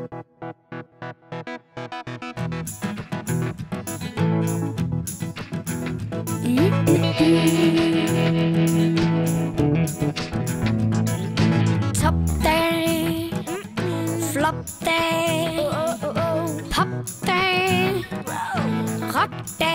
Top day, flop day, pop day, rock day,